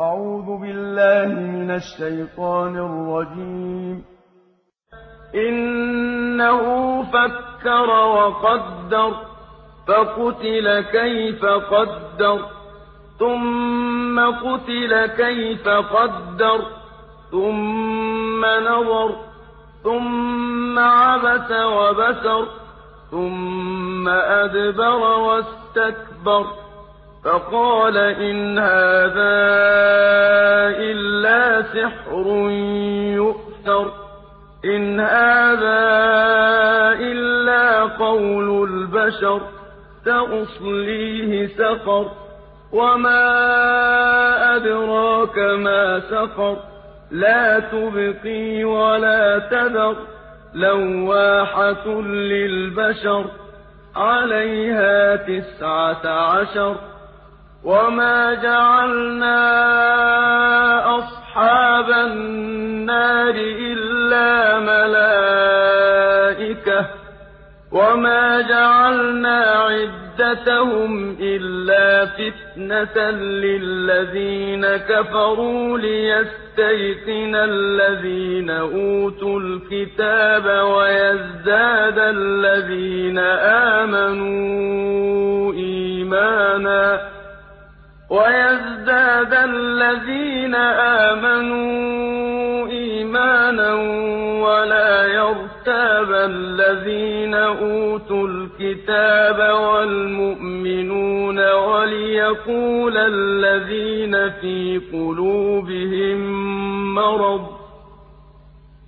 أعوذ بالله من الشيطان الرجيم. إنه فكر وقدر فقتل كيف قدر ثم قتل كيف قدر ثم نظر ثم عبس وبسر ثم أدبر واستكبر. فقال إن هذا إلا سحر يؤثر إن هذا إلا قول البشر سأصليه سقر وما أدراك ما سقر لا تبقي ولا تذر لواحة للبشر عليها تسعة عشر وما جعلنا أصحاب النار إلا ملائكة وما جعلنا عدتهم إلا فتنة للذين كفروا ليستيقن الذين أوتوا الكتاب ويزداد الذين آمنوا ويزداد الذين آمنوا إيمانا ولا يرتاب الذين أوتوا الكتاب والمؤمنون وليقول الذين في قلوبهم مرض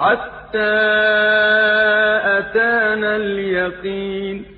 حتى أتانا اليقين.